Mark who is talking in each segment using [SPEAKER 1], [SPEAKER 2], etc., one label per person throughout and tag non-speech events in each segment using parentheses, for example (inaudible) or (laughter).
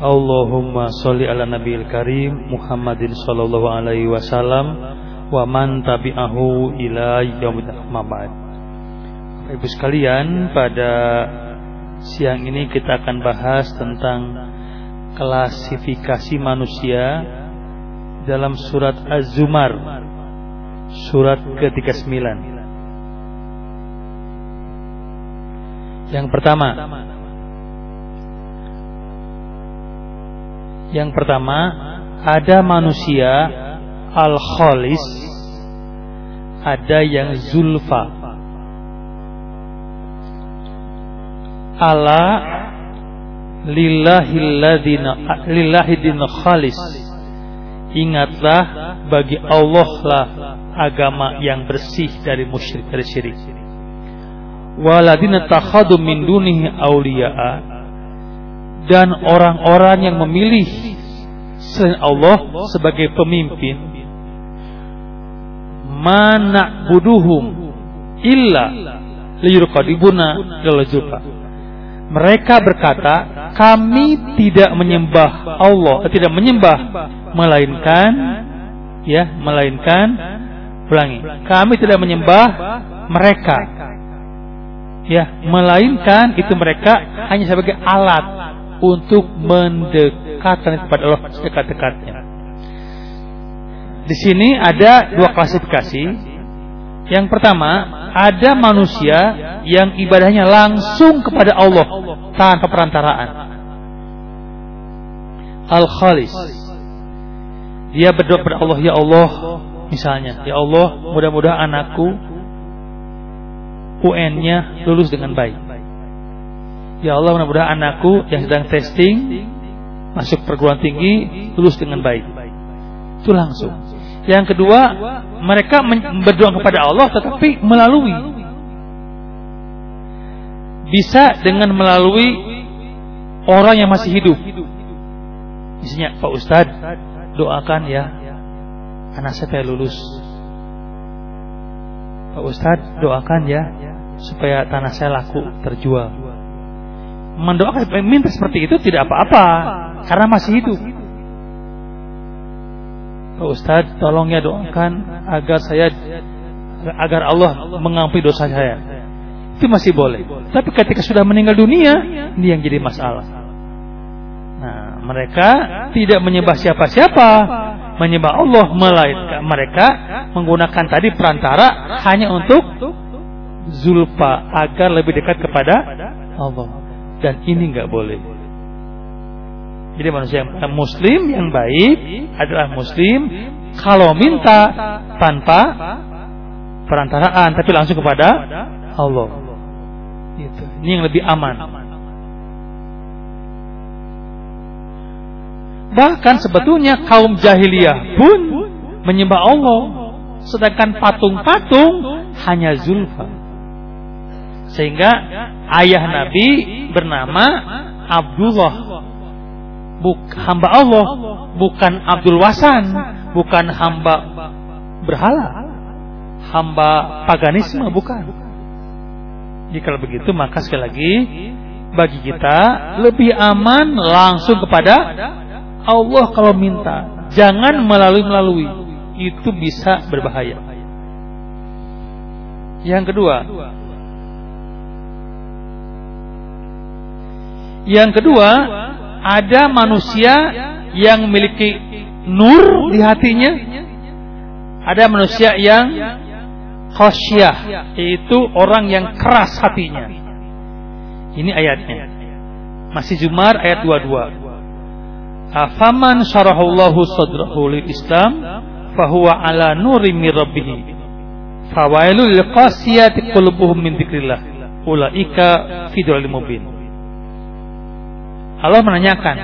[SPEAKER 1] Allahumma sholli ala nabiyil karim Muhammadin sallallahu alaihi wasallam wa man tabi'ahu ila yaumil mamad. Ibu sekalian, pada siang ini kita akan bahas tentang klasifikasi manusia dalam surat Az-Zumar surat ke-39. Yang pertama, Yang pertama, ada manusia al-khalis, ada yang zulfa. Ala lillahilladzina lillahidin khalis. Ingatlah bagi Allah lah agama yang bersih dari musyrik dari syirik. Waladina takhadu min dunihi awliya'a dan orang-orang yang memilih selain Allah sebagai pemimpin. Mana buduhum illa liyurqadibuna juga mereka berkata kami tidak menyembah Allah eh, tidak menyembah melainkan ya melainkan ulangi kami tidak menyembah mereka ya melainkan itu mereka hanya sebagai alat untuk mendekatkan kepada Allah sedekat-dekatnya. Di sini ada dua klasifikasi. Yang pertama, ada manusia yang ibadahnya langsung kepada Allah tanpa perantaraan. Al-Khalis. Dia berdoa kepada Allah, "Ya Allah, misalnya, ya Allah, mudah-mudahan anakku UN-nya lulus dengan baik." Ya Allah mudah-mudahan anakku yang sedang testing masuk perguruan tinggi lulus dengan baik. Itu langsung. Yang kedua, mereka berdoa kepada Allah tetapi melalui bisa dengan melalui orang yang masih hidup. Misalnya Pak Ustadz doakan ya anak saya lulus. Pak Ustadz doakan ya supaya tanah saya laku terjual mendoakan minta seperti itu tidak apa-apa karena masih hidup. Pak Ustaz, tolong ya doakan agar saya agar Allah mengampuni dosa saya. Itu masih boleh. Tapi ketika sudah meninggal dunia, ini yang jadi masalah. Nah, mereka tidak menyembah siapa-siapa, menyembah Allah melainkan mereka menggunakan tadi perantara hanya untuk zulfa agar lebih dekat kepada Allah dan ini nggak boleh. Jadi manusia yang muslim yang baik adalah muslim kalau minta tanpa perantaraan tapi langsung kepada Allah. Itu. Ini yang lebih aman. Bahkan sebetulnya kaum jahiliyah pun menyembah Allah sedangkan patung-patung hanya zulfa. Sehingga ayah Nabi bernama Abdullah. Buk, hamba Allah, bukan Abdul Wasan, bukan hamba berhala, hamba paganisme bukan. Jika begitu maka sekali lagi bagi kita lebih aman langsung kepada Allah kalau minta, jangan melalui melalui itu bisa berbahaya. Yang kedua, Yang kedua, ada manusia yang memiliki nur di hatinya. Ada manusia yang khosyah, yaitu orang yang keras hatinya. Ini ayatnya. Masih Jumar ayat 22. Afaman syarahullahu sadrahu lil Islam fahuwa ala nuri min rabbih. Fawailul liqasiyati qulubuhum min dzikrillah. Ulaika fi mubin. Allah menanyakan,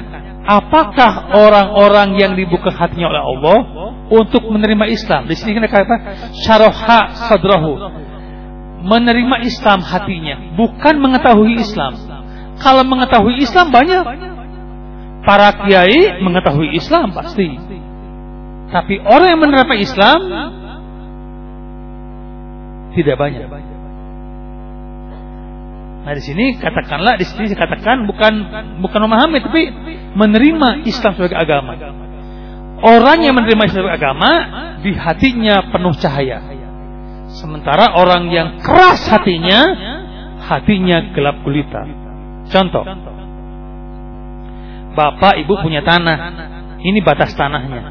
[SPEAKER 1] apakah orang-orang yang dibuka hatinya oleh Allah untuk menerima Islam? Di sini kita kata syaraha sadrahu. Menerima Islam hatinya, bukan mengetahui Islam. Kalau mengetahui Islam banyak. Para kiai mengetahui Islam pasti. Tapi orang yang menerima Islam tidak banyak. Nah di sini katakanlah di sini katakan bukan bukan memahami tapi menerima Islam sebagai agama. Orang yang menerima Islam sebagai agama di hatinya penuh cahaya. Sementara orang yang keras hatinya hatinya gelap gulita. Contoh. Bapak ibu punya tanah. Ini batas tanahnya.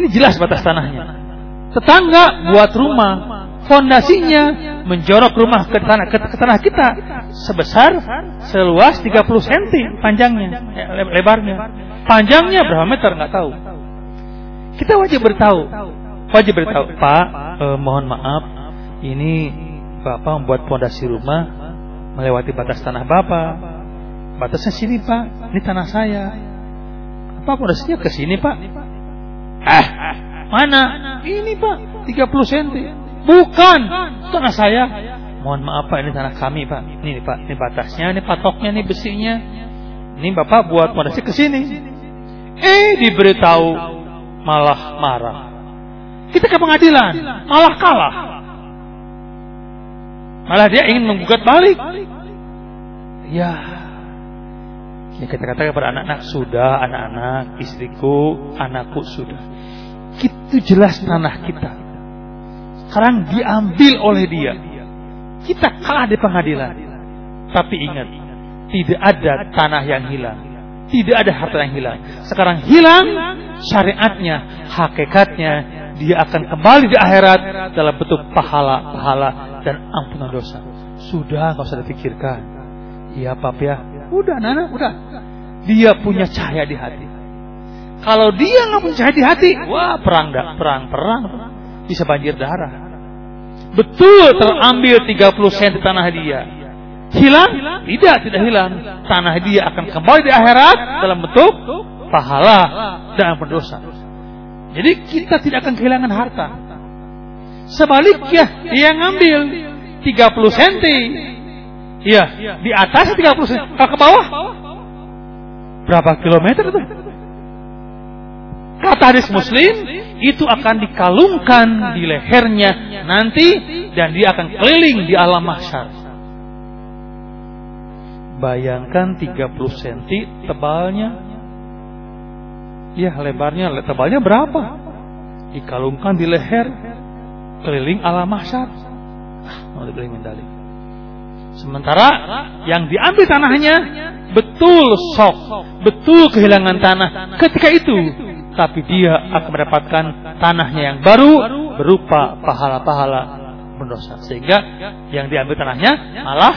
[SPEAKER 1] Ini jelas batas tanahnya. Tetangga buat rumah, fondasinya menjorok rumah ke tanah ke, ke tanah kita sebesar seluas 30 cm panjangnya, eh, lebarnya. Panjangnya berapa meter nggak tahu. Kita wajib bertahu. Wajib bertahu, Pak, eh, mohon maaf, ini Bapak membuat fondasi rumah melewati batas tanah Bapak. Batasnya sini, Pak. Ini tanah saya. Apa fondasinya ke sini, Pak? Eh, mana? Ini, Pak, 30 cm. Bukan, tanah saya. Mohon maaf Pak, ini tanah kami Pak. Ini Pak, ini batasnya, ini patoknya, ini besinya. Ini Bapak buat fondasi ke sini. Eh diberitahu malah marah. Kita ke pengadilan, malah kalah. Malah dia ingin menggugat balik. Ya, ya kita katakan kepada anak-anak sudah, anak-anak, istriku, anakku sudah. Itu jelas tanah kita sekarang diambil oleh dia. Kita kalah di pengadilan. Tapi ingat, tidak ada tanah yang hilang. Tidak ada harta yang hilang. Sekarang hilang syariatnya, hakikatnya, dia akan kembali di akhirat dalam bentuk pahala-pahala dan ampunan dosa. Sudah, nggak usah dipikirkan. Iya, pap ya. Udah, Nana, udah. Dia punya cahaya di hati. Kalau dia nggak punya cahaya di hati, wah perang, dah, perang, perang, perang bisa banjir darah. Betul terambil 30 sen tanah dia. Hilang? Tidak, tidak hilang. Tanah dia akan kembali di akhirat dalam bentuk pahala dan berdosa. Jadi kita tidak akan kehilangan harta. Sebaliknya, dia ngambil 30 senti. Iya, di atas 30 senti. Kalau ke bawah, berapa kilometer itu? Kata hadis muslim, itu akan dikalungkan di lehernya nanti dan dia akan keliling di alam mahsyar. Bayangkan 30 cm tebalnya. Ya, lebarnya, tebalnya berapa? Dikalungkan di leher keliling alam mahsyar. Ah. Sementara yang diambil tanahnya betul sok, betul kehilangan tanah ketika itu tapi dia akan mendapatkan tanahnya yang baru berupa pahala-pahala berdosa. Sehingga yang diambil tanahnya malah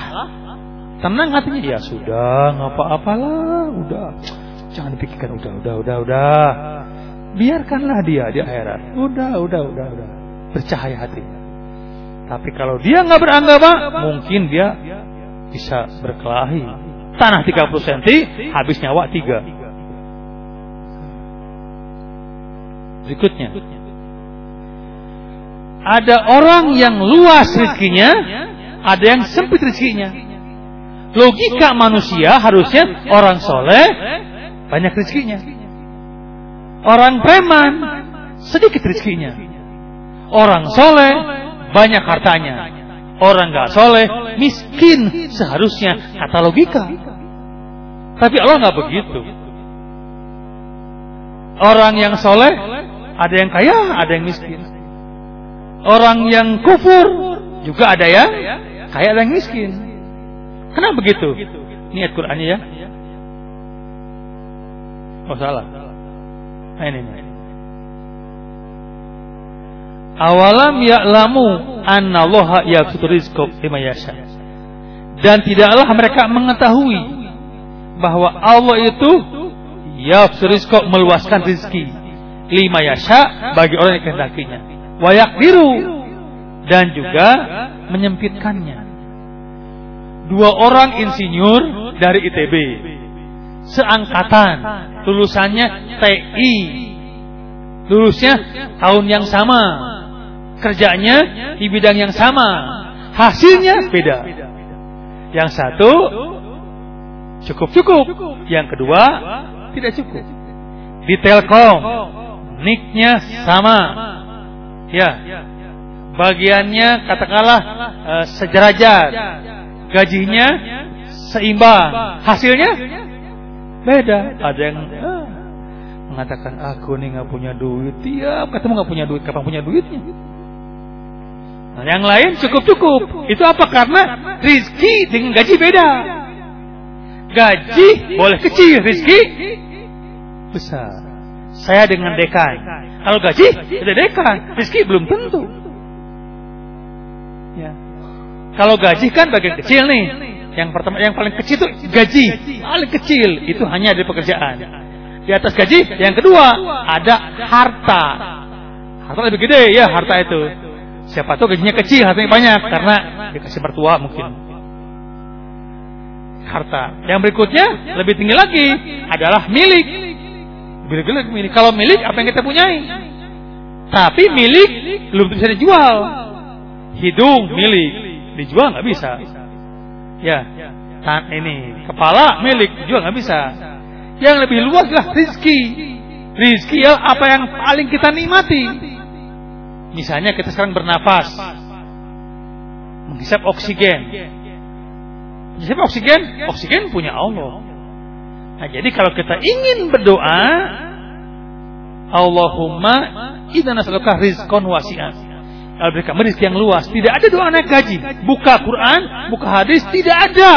[SPEAKER 1] tenang hatinya. Ya sudah, nggak apa-apalah, udah. Jangan dipikirkan, udah, udah, udah, udah. Biarkanlah dia di akhirat. Udah, udah, udah, udah. Bercahaya hati. Tapi kalau dia nggak beragama, mungkin dia bisa berkelahi. Tanah 30 cm, habis nyawa 3. Berikutnya. Ada orang yang luas rezekinya, ada yang sempit rezekinya. Logika manusia harusnya orang soleh banyak rezekinya. Orang preman sedikit rezekinya. Orang soleh banyak hartanya. Orang gak soleh miskin seharusnya kata logika. Tapi Allah nggak begitu. Orang yang soleh ada yang kaya, ada yang miskin. Orang yang kufur juga ada yang kaya ada yang miskin. Kenapa begitu? Ini ayat Qur'annya ya. Oh salah. Nah, ini, ini. Awalam ya'lamu anna Allah yabsutu rizqa lima yasha. Dan tidaklah mereka mengetahui bahwa Allah itu yabsutu rizqa meluaskan rizki lima yasha bagi orang yang kehendakinya. Wayak biru dan juga menyempitkannya. Dua orang insinyur dari ITB seangkatan, lulusannya TI, lulusnya tahun yang sama, kerjanya di bidang yang sama, hasilnya beda. Yang satu cukup-cukup, yang kedua tidak cukup. Di Telkom Niknya sama. Ya. bagiannya katakanlah uh, sederajat, gajinya seimbang, hasilnya beda. Ada yang uh, mengatakan aku nih nggak punya duit, tiap ketemu nggak punya duit, kapan punya duitnya? Nah, yang lain cukup-cukup. Itu apa? Karena rizki dengan gaji beda. Gaji boleh kecil, rizki besar. Saya dengan dekan. Kalau gaji ada dekan, rizki belum tentu. Ya. Kalau gaji kan bagian kecil nih. Yang pertama, yang paling kecil itu gaji, paling kecil itu hanya dari pekerjaan. Di atas gaji, yang kedua ada harta. Harta lebih gede ya harta itu. Siapa tahu gajinya kecil, hartanya banyak karena dikasih mertua mungkin. Harta. Yang berikutnya lebih tinggi lagi adalah milik. Milik, milik. Kalau milik apa yang kita punyai? Tapi milik belum bisa dijual. Hidung milik, dijual nggak bisa. Ya, tan ini kepala milik, dijual nggak bisa. Yang lebih luas adalah rizki. Rizki ya apa yang paling kita nikmati. Misalnya kita sekarang bernafas, menghisap oksigen. Menghisap oksigen, oksigen punya Allah. Nah, jadi kalau kita ingin berdoa, Allahumma idza nas'aluka rizqan wasi'an. Allah berikan rezeki yang luas. Tidak ada doa naik gaji. Buka Quran, buka hadis, tidak ada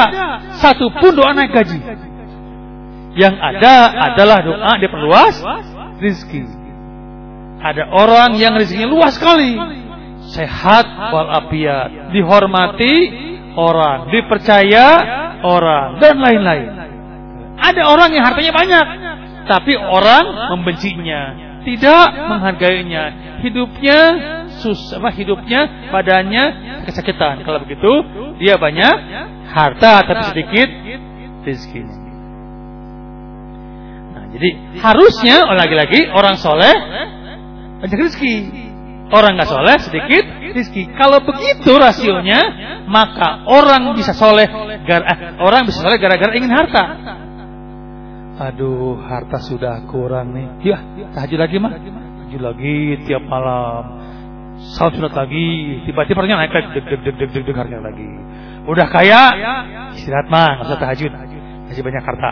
[SPEAKER 1] satu pun doa naik gaji. Yang ada adalah doa diperluas rezeki. Ada orang yang rezekinya luas sekali. Sehat walafiat, dihormati orang, dipercaya orang dan lain-lain. Ada orang yang hartanya banyak, tapi orang membencinya, tidak menghargainya. Hidupnya susah, apa hidupnya badannya kesakitan. Kalau begitu, dia banyak harta tapi sedikit rezeki. Nah, jadi harusnya lagi-lagi orang soleh banyak rezeki. Orang nggak soleh sedikit rezeki. Kalau begitu rasionya, maka orang bisa soleh, gara, eh, orang bisa soleh gara-gara ingin harta. Aduh, harta sudah kurang nih. Ya, tahajud lagi mah. Tahajud lagi tiap malam. Salat sunat lagi, tiba-tiba harganya naik lagi, deg deg deg deg deg harganya lagi. Udah kaya, istirahat mah, nggak usah tahajud. Masih banyak harta,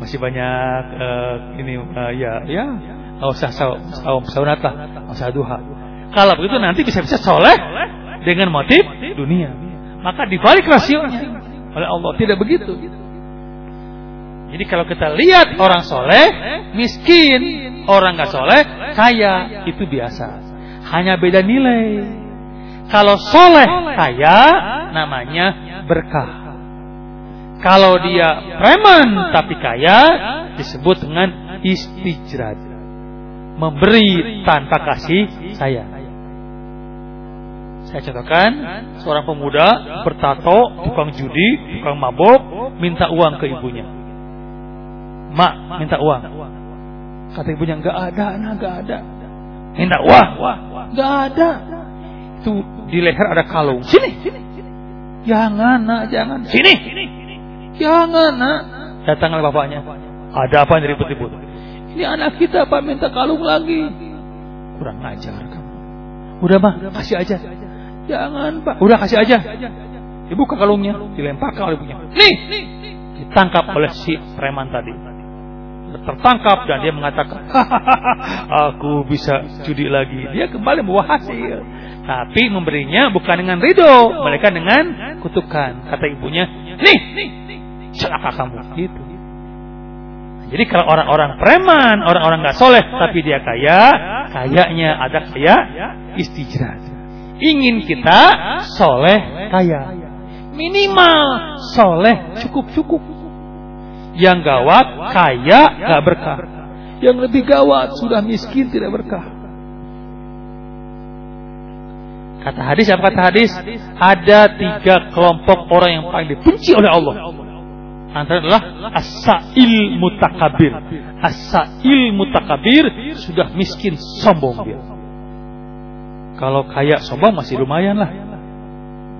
[SPEAKER 1] masih banyak uh, ini uh, ya ya nggak usah saum saunat lah, nggak usah duha. Kalau begitu nanti bisa-bisa soleh dengan motif dunia. Maka dibalik rasionya oleh Allah tidak begitu. Jadi kalau kita lihat orang soleh miskin, orang nggak soleh kaya itu biasa hanya beda nilai. Kalau soleh kaya, namanya berkah. Kalau dia preman tapi kaya, disebut dengan istijrad. Memberi tanpa kasih sayang. Saya contohkan, seorang pemuda bertato, tukang judi, tukang mabok, minta uang ke ibunya. Mak, minta uang. Kata ibunya, nggak ada, nah nggak ada. Minta uang. Gak ada. Itu di leher ada kalung. Sini. Jangan nak, jangan. Sini. Jangan nak. Datanglah bapaknya. Ada apa yang ribut-ribut? Ini anak kita pak minta kalung lagi. Kurang ngajar kamu. Udah mah, kasih aja. Jangan pak. Udah kasih aja. Dibuka kalungnya, dilemparkan oleh ibunya. Nih, ditangkap oleh si preman tadi tertangkap dan dia mengatakan aku bisa judi lagi. Dia kembali membawa hasil. Tapi memberinya bukan dengan ridho mereka dengan kutukan. Kata ibunya nih celaka kamu. Gitu. Jadi kalau orang-orang preman orang-orang nggak soleh tapi dia kaya kayaknya ada kaya istijrat ingin kita soleh kaya. Minimal soleh cukup-cukup yang gawat kaya gak berkah. Yang lebih gawat sudah miskin tidak berkah. Kata hadis apa kata hadis? Ada tiga kelompok orang yang paling dibenci oleh Allah. Antara adalah asail mutakabir. Asail mutakabir sudah miskin sombong dia. Kalau kaya sombong masih lumayan lah.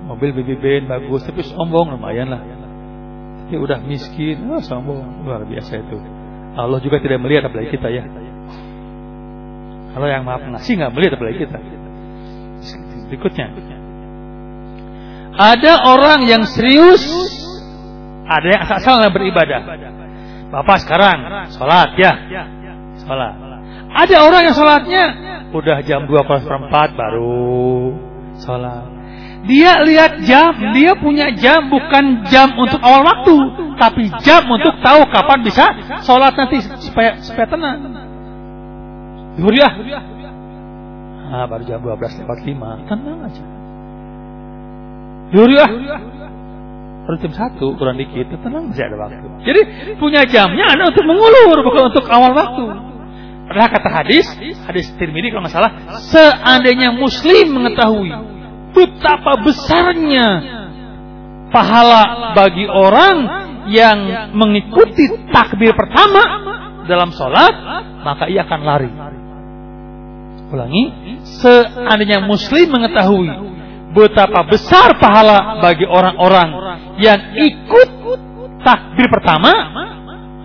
[SPEAKER 1] Mobil BBB bagus tapi sombong lumayan lah. Ya udah miskin, oh, sombong, luar biasa itu. Allah juga tidak melihat apalagi kita ya. Kalau yang maaf ngasih nggak melihat apalagi kita. Berikutnya. Ada orang yang serius, ada yang asal-asalan beribadah. Bapak sekarang sholat ya, sholat. Ada orang yang sholatnya udah jam 2 4 baru sholat. Dia lihat jam, dia punya jam bukan jam untuk awal waktu, tapi jam untuk tahu kapan bisa sholat nanti supaya supaya tenang. Zuhur ya. Ah, baru jam 12 lewat 5. Tenang aja. Zuhur ya. Baru jam 1 kurang dikit, tenang masih ada waktu. Jadi punya jamnya Anda untuk mengulur bukan untuk awal waktu. Padahal kata hadis, hadis Tirmidzi kalau nggak salah, seandainya muslim mengetahui betapa besarnya pahala bagi orang yang mengikuti takbir pertama dalam sholat, maka ia akan lari. Ulangi, seandainya muslim mengetahui betapa besar pahala bagi orang-orang yang ikut takbir pertama,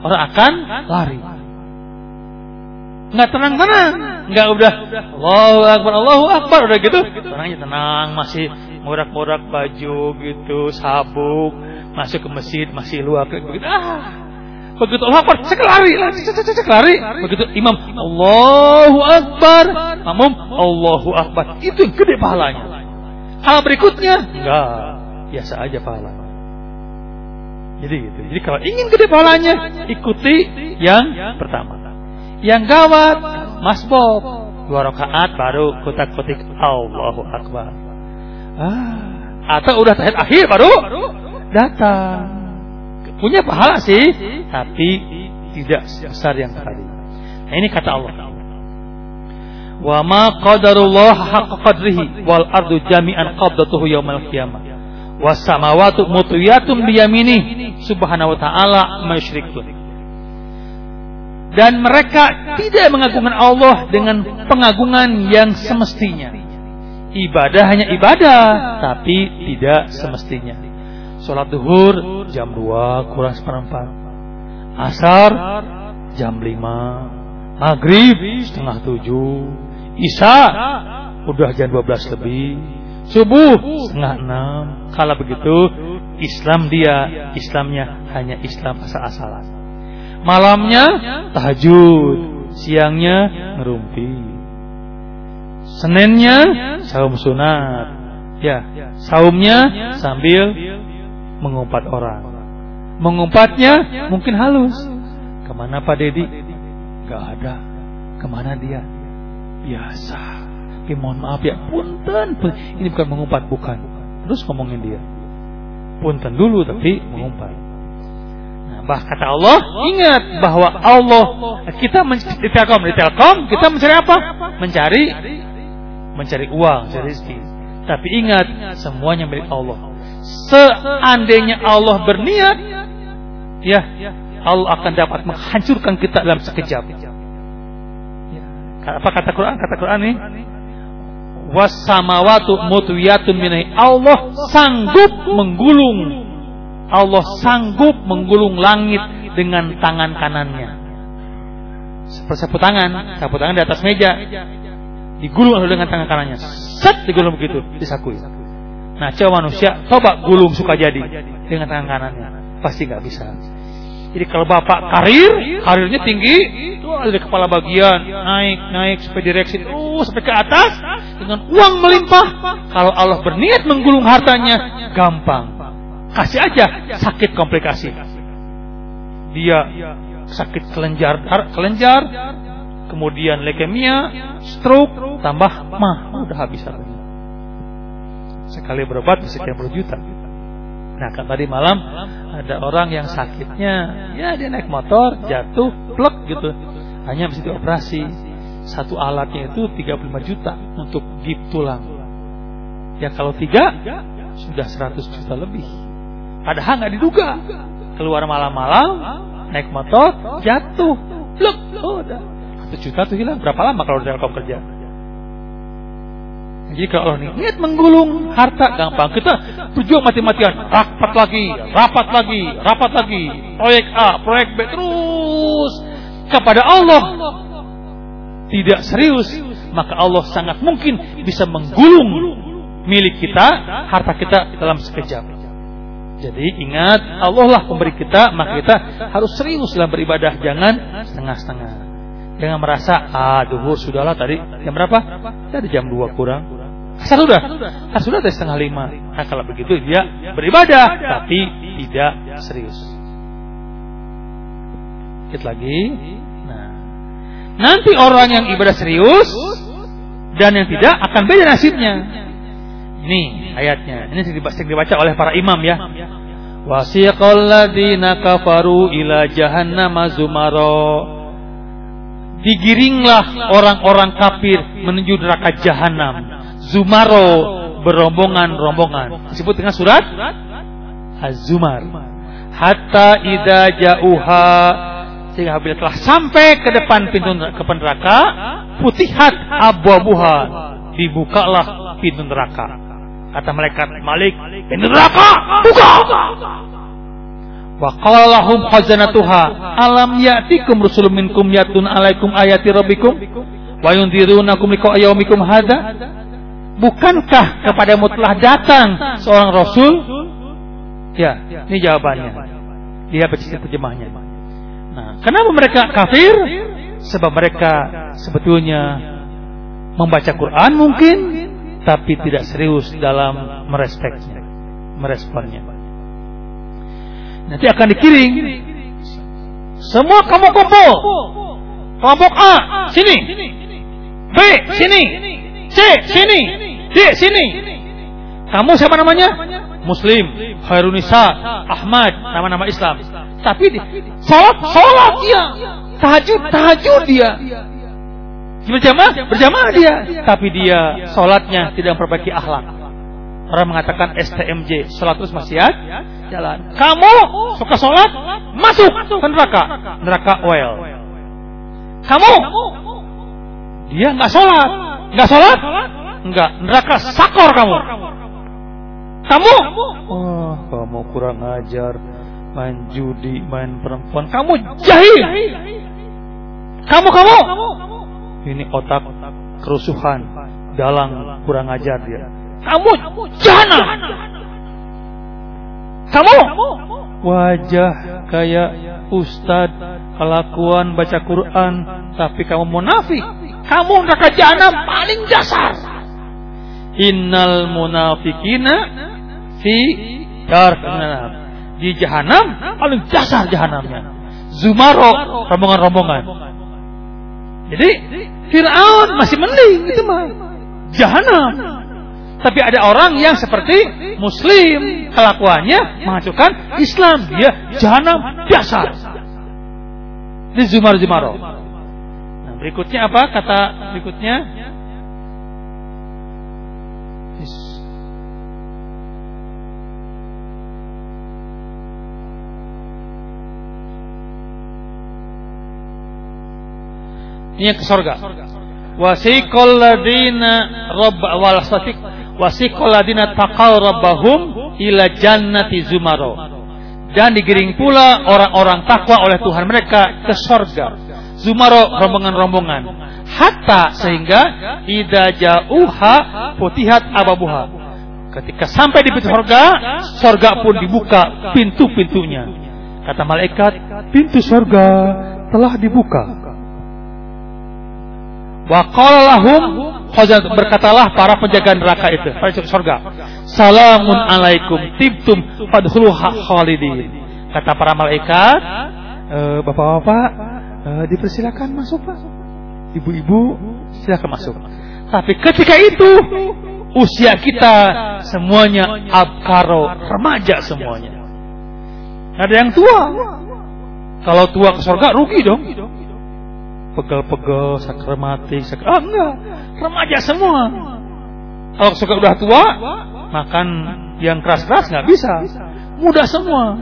[SPEAKER 1] orang akan lari nggak tenang-tenang, nggak udah Allahu Akbar, Allahu Akbar udah gitu, tenangnya tenang, masih morak-morak baju gitu, sabuk, masuk ke masjid masih luar begitu. Ah, begitu Allah Akbar, cek lari, cek, cek lari. Begitu imam Allahu Akbar, makmum Allahu Akbar. Itu yang gede pahalanya. Hal berikutnya enggak, biasa aja pahala. Jadi gitu. Jadi kalau ingin gede pahalanya, ikuti yang pertama. Yang gawat, Mas Bob, dua rakaat baru kutak-kutik Allahu Akbar. Ah, atau udah tahiyat akhir baru datang. Punya pahala sih, tapi tidak sebesar yang tadi. Nah, ini kata Allah. Wa ma qadarullah haqqa qadrihi wal ardu jami'an qabdatuhu yaumal qiyamah. Was samawati mutwiyatun biyaminih subhanahu wa ta'ala musyrikun dan mereka tidak mengagungkan Allah dengan pengagungan yang semestinya. Ibadah hanya ibadah, tapi tidak semestinya. Sholat duhur jam 2 kurang seperempat. Asar jam 5. Maghrib setengah 7. Isya udah jam 12 lebih. Subuh setengah 6. Kalau begitu Islam dia, Islamnya hanya Islam asal-asalan. Malamnya tahajud, siangnya ngerumpi. Seninnya saum sunat. Ya, saumnya sambil mengumpat orang. Mengumpatnya mungkin halus. Ke mana Pak Dedi? Gak ada. Ke mana dia? Biasa. Tapi mohon maaf ya, punten. Ini bukan mengumpat, bukan. Terus ngomongin dia. Punten dulu tapi mengumpat. Bah kata Allah, ingat bahwa Allah kita di Telkom, di Telkom kita mencari apa? Mencari mencari uang, mencari rezeki. Tapi ingat semuanya milik Allah. Seandainya Allah berniat, ya Allah akan dapat menghancurkan kita dalam sekejap. Apa kata Quran? Kata Quran nih, wasamawatu mutwiyatun minai Allah sanggup menggulung Allah sanggup menggulung langit dengan tangan kanannya. Seperti sapu tangan, sapu tangan di atas meja. Digulung dengan tangan kanannya. Set digulung begitu, disakui. Nah, coba manusia, coba gulung suka jadi dengan tangan kanannya. Pasti nggak bisa. Jadi kalau bapak karir, karirnya tinggi, itu ada kepala bagian, naik, naik sampai direksi, terus sampai ke atas, dengan uang melimpah. Kalau Allah berniat menggulung hartanya, gampang. Kasih aja sakit komplikasi. Dia sakit kelenjar kelenjar, kemudian leukemia, stroke, tambah mah udah habis harganya. Sekali berobat bisa sekian puluh juta. Nah kan tadi malam ada orang yang sakitnya ya dia naik motor jatuh plek gitu hanya bisa dioperasi satu alatnya itu 35 juta untuk gip tulang ya kalau tiga sudah 100 juta lebih Padahal nggak diduga. Keluar malam-malam, naik motor, jatuh. Look, oh, udah. Satu juta tuh hilang. Berapa lama kalau kau kerja? Jadi kalau niat menggulung harta gampang. Kita berjuang mati-matian, rapat lagi, rapat lagi, rapat lagi, proyek A, proyek B terus kepada Allah tidak serius, maka Allah sangat mungkin bisa menggulung milik kita, harta kita dalam sekejap. Jadi ingat Allah lah pemberi kita, maka kita harus serius dalam beribadah, jangan setengah-setengah. Jangan merasa ah duhur sudahlah tadi jam berapa? Tadi jam 2 kurang. Asal sudah, asal sudah dari setengah lima. Nah kalau begitu dia beribadah tapi tidak serius. Sedikit lagi. Nah, nanti orang yang ibadah serius dan yang tidak akan beda nasibnya. Ini ayatnya. Ini sering dibaca oleh para imam ya. Wasiqal ladina kafaru ila jahannam zumaro. Digiringlah orang-orang kafir menuju neraka jahanam. Zumaro berombongan-rombongan. Disebut dengan surat Az-Zumar. Hatta idza jauha sehingga apabila telah sampai ke depan pintu ke neraka, putihat abu-abuha, dibukalah pintu neraka. Kata malaikat Malik, pintu neraka buka. Wa khazanatuha alam ya'tikum rusulun minkum yatun alaikum ayati rabbikum wa yundirunakum liqa yaumikum hadza Bukankah kepadamu telah datang seorang rasul? Ya, ini jawabannya. Dia baca terjemahnya. Nah, kenapa mereka kafir? Sebab mereka sebetulnya membaca Quran mungkin tapi tidak serius dalam merespeknya, meresponnya. Nanti akan dikiring. Semua kamu kumpul. Kelompok A, sini. B, sini. C, sini. D, sini. Kamu siapa namanya? Muslim, Khairunisa, Ahmad, nama-nama Islam. Tapi sholat, sholat dia. Tahajud, tahajud dia. Berjamaah, berjamaah dia, tapi dia sholatnya tidak memperbaiki akhlak. Orang mengatakan STMJ, sholat terus maksiat, jalan. Kamu suka sholat, masuk ke neraka, neraka oil. Kamu, dia nggak sholat, nggak sholat, nggak. Neraka sakor kamu. Kamu, oh, kamu kurang ajar, main judi, main perempuan, kamu jahil. Kamu, kamu, ini otak kerusuhan, dalang kurang ajar dia. Kamu jana. Kamu wajah kayak ustad, kelakuan baca Quran, tapi kamu munafik. Kamu neraka jahanam paling dasar. Innal munafikina fi dar Di jahanam paling dasar jahanamnya. Zumaro rombongan-rombongan. Jadi Fir'aun masih mending itu mah. Jahanam. Tapi ada orang yang seperti Muslim kelakuannya menghancurkan Islam. Dia jahanam biasa. Ini Zumar Zumaro. Nah, berikutnya apa kata berikutnya? Yang ke surga. Wasiqal ladina rabb wal satiq wasiqal ladina taqaw rabbahum ila jannati zumaro. Dan digiring pula orang-orang takwa oleh Tuhan mereka ke surga. Zumaro rombongan-rombongan. Hatta sehingga ida jauha putihat ababuha. Ketika sampai di pintu surga, surga pun dibuka pintu-pintunya. Kata malaikat, pintu surga telah dibuka. Wa berkatalah para penjaga neraka itu, para surga. Salamun alaikum tibtum fadkhuluha khalidin. Kata para malaikat, e, bapak-bapak, e, dipersilakan masuk Pak. Ibu-ibu, silakan masuk. Tapi ketika itu usia kita semuanya abkaro, remaja semuanya. Ada yang tua. Kalau tua ke surga rugi dong pegel-pegel, sakrematik, sak ah enggak, remaja semua. Kalau suka udah tua, makan yang keras-keras nggak bisa, mudah semua.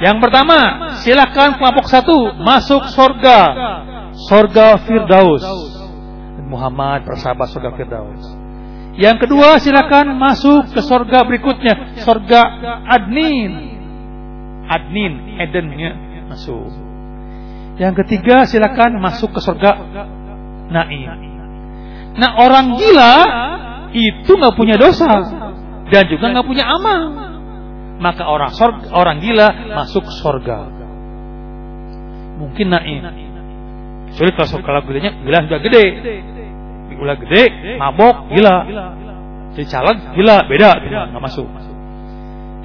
[SPEAKER 1] Yang pertama, silakan kelompok satu masuk surga, surga Firdaus. Muhammad persahabat surga Firdaus. Yang kedua, silakan masuk ke surga berikutnya, surga Adnin. Adnin, Eden ya, masuk. Yang ketiga silakan masuk ke surga naim. Nah orang gila itu nggak punya dosa dan juga nggak punya amal. Maka orang sorga, orang gila masuk sorga. Mungkin naik. Kecuali kalau kalau gedenya gila sudah gede. Gila gede, mabok, gila. Jadi calon gila, beda, nggak masuk.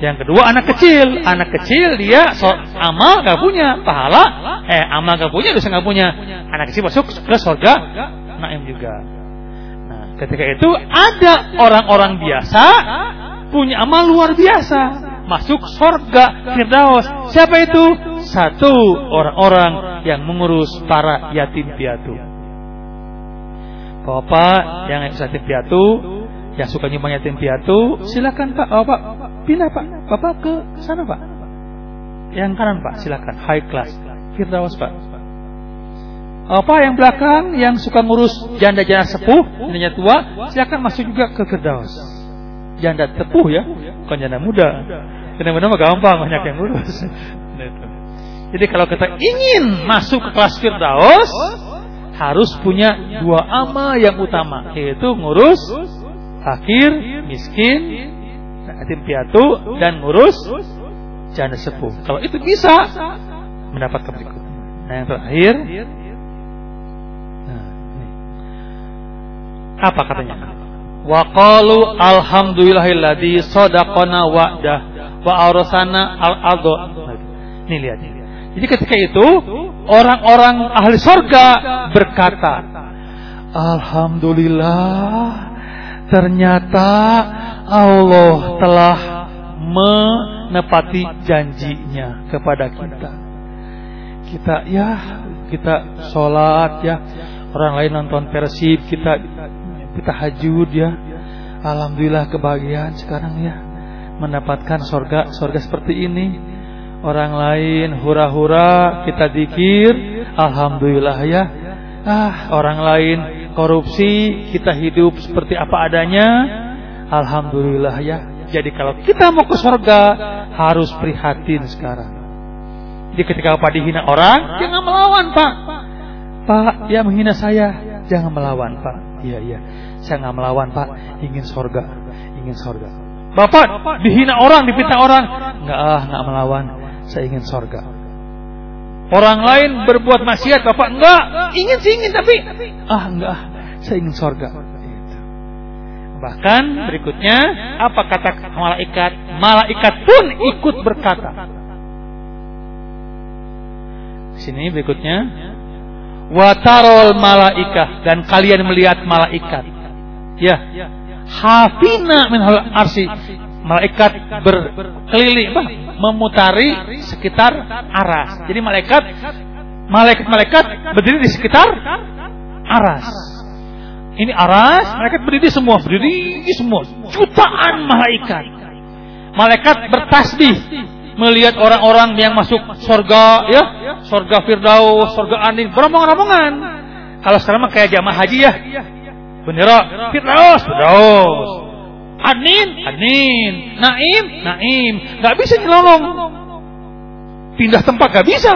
[SPEAKER 1] Yang kedua anak kecil, anak kecil dia so, amal gak punya, pahala eh amal gak punya, dosa gak punya. Anak kecil masuk ke surga, naim juga. Nah, ketika itu ada orang-orang biasa punya amal luar biasa, masuk surga Firdaus. Siapa itu? Satu orang-orang yang mengurus para yatim piatu. Bapak yang yatim piatu yang suka nyumbang yatim piatu, silakan Pak, oh, Pak, pindah Pak, Bapak ke sana Pak. Yang kanan Pak, silakan, high class, Firdaus Pak. Apa yang belakang yang suka ngurus janda-janda sepuh, janda tua, silakan masuk juga ke Firdaus. Janda tepuh ya, bukan janda muda. Muda mah gampang, banyak yang ngurus. (laughs) Jadi kalau kita ingin masuk ke kelas Firdaus, harus punya dua amal yang utama, yaitu ngurus fakir, miskin, yatim piatu dan ngurus janda sepuh. Kalau itu bisa mendapatkan berikut. Nah yang terakhir, nah, apa katanya? Wa qalu alhamdulillahilladzi sadaqana wa'dah wa arsana al-adha. Ini lihat. Jadi ketika itu orang-orang ahli surga berkata, Alhamdulillah ternyata Allah telah menepati janjinya kepada kita. Kita ya, kita sholat ya, orang lain nonton Persib, kita kita hajud ya. Alhamdulillah kebahagiaan sekarang ya mendapatkan sorga sorga seperti ini. Orang lain hura-hura kita dikir, alhamdulillah ya. Ah, orang lain korupsi, kita hidup seperti apa adanya. Alhamdulillah ya. Jadi kalau kita mau ke surga harus prihatin sekarang. Jadi ketika Bapak dihina orang, jangan melawan Pak. Pak, dia menghina saya, jangan melawan Pak. Iya iya, saya nggak melawan Pak. Ingin surga, ingin surga. Bapak dihina orang, dipita orang, nggak ah nggak melawan. Saya ingin surga. Orang lain berbuat maksiat, Bapak enggak. Ingin sih ingin tapi ah enggak, saya ingin surga. Gitu. Bahkan berikutnya apa kata malaikat? Malaikat pun ikut berkata. Sini berikutnya watarol malaikah dan kalian melihat malaikat. Ya. Hafina min arsi malaikat berkeliling apa? memutari sekitar aras. Jadi malaikat malaikat-malaikat berdiri di sekitar aras. Ini aras, malaikat berdiri semua, berdiri semua. Jutaan malaikat. Malaikat bertasbih melihat orang-orang yang masuk surga ya, surga Firdaus, surga Anin, berombongan-rombongan. Kalau sekarang mah kayak jamaah haji ya. Bendera Firdaus, Firdaus. Anin, Anin, Naim, Naim. Gak bisa nyelonong. Pindah tempat gak bisa.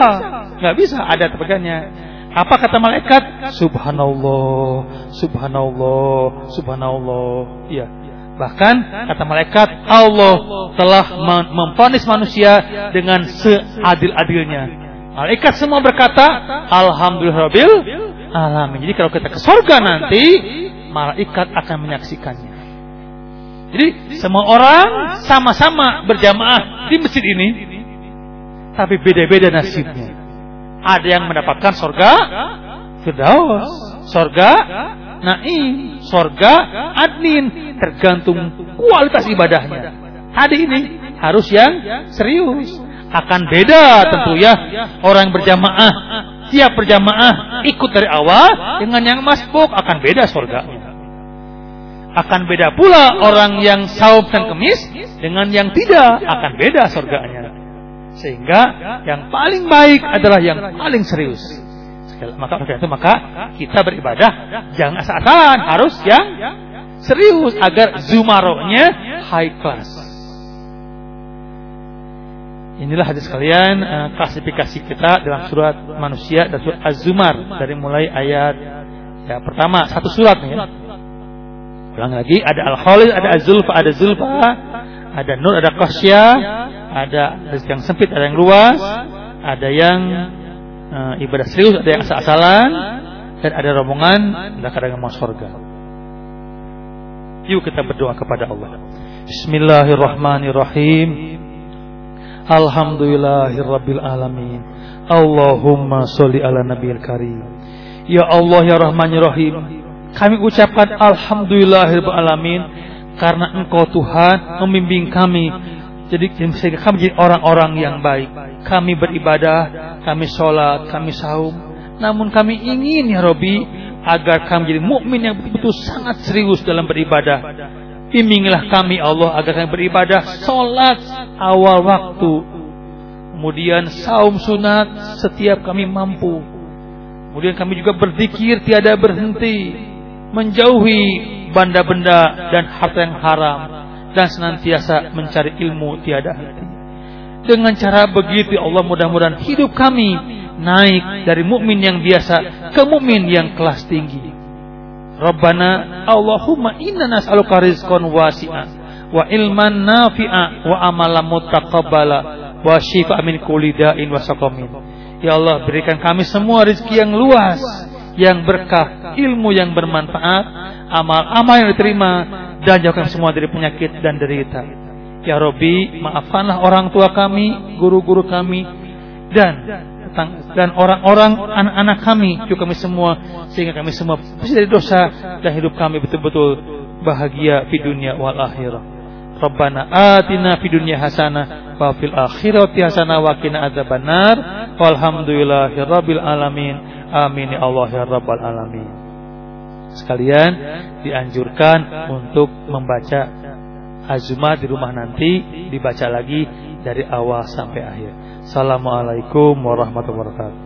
[SPEAKER 1] Gak bisa, ada tempatnya. Apa kata malaikat? Subhanallah, Subhanallah, Subhanallah. Iya. Bahkan kata malaikat Allah telah memfonis manusia dengan seadil-adilnya. Malaikat semua berkata, Alhamdulillahirabbil alamin. Jadi kalau kita ke surga nanti, malaikat akan menyaksikannya. Jadi semua orang sama-sama berjamaah di masjid ini, tapi beda-beda nasibnya. Ada yang mendapatkan sorga Firdaus, sorga Naim, sorga Adnin, tergantung kualitas ibadahnya. Tadi ini harus yang serius. Akan beda tentu ya orang berjamaah tiap berjamaah ikut dari awal dengan yang masbuk akan beda surganya. Akan beda pula orang yang saum dan kemis dengan yang tidak akan beda surganya. Sehingga yang paling baik adalah yang paling serius. Maka itu maka kita beribadah jangan asal-asalan, harus yang serius agar zumarohnya high class. Inilah hadis kalian uh, klasifikasi kita dalam surat manusia dan surat Az-Zumar dari mulai ayat ya pertama satu surat nih ya Ulang lagi, ada al-khalis, ada az-zulfa, ada zulfa, ada nur, ada qasya, ada yang sempit, ada yang luas, ada yang uh, ibadah serius, ada yang asal-asalan, dan ada rombongan kadang yang mau surga. Yuk kita berdoa kepada Allah. Bismillahirrahmanirrahim. Alhamdulillahirabbil alamin. Allahumma sholli ala nabiyil karim. Ya Allah ya Rahman ya. Kami ucapkan alhamdulillahirabbil alamin karena Engkau Tuhan membimbing kami jadi sehingga kami jadi orang-orang yang baik. Kami beribadah, kami sholat, kami saum. Namun kami ingin ya Robi agar kami jadi mukmin yang betul-betul sangat serius dalam beribadah. Bimbinglah kami Allah agar kami beribadah sholat awal waktu. Kemudian saum sunat setiap kami mampu. Kemudian kami juga berzikir tiada berhenti. Menjauhi benda-benda dan harta yang haram dan senantiasa mencari ilmu tiada henti. Dengan cara begitu Allah mudah-mudahan hidup kami naik dari mukmin yang biasa ke mukmin yang kelas tinggi. Rabbana Allahumma inna nas'aluka rizqan wasi'an wa ilman nafi'a wa amalan mutaqabbala wa syifa min kulli da'in wa saqamin. Ya Allah berikan kami semua rezeki yang luas, yang berkah, ilmu yang bermanfaat, amal-amal yang diterima dan jauhkan semua dari penyakit dan derita. Ya Robi, maafkanlah orang tua kami, guru-guru kami, dan dan orang-orang anak-anak kami, juga kami semua, sehingga kami semua bersih dari dosa dan hidup kami betul-betul bahagia di dunia wal akhirah. Rabbana atina fid dunya hasanah wa fil akhirati hasanah wa qina adzabannar. Walhamdulillahirabbil alamin. Amin ya Allah ya rabbal alamin sekalian dianjurkan untuk membaca Azuma di rumah nanti dibaca lagi dari awal sampai akhir. Assalamualaikum warahmatullahi wabarakatuh.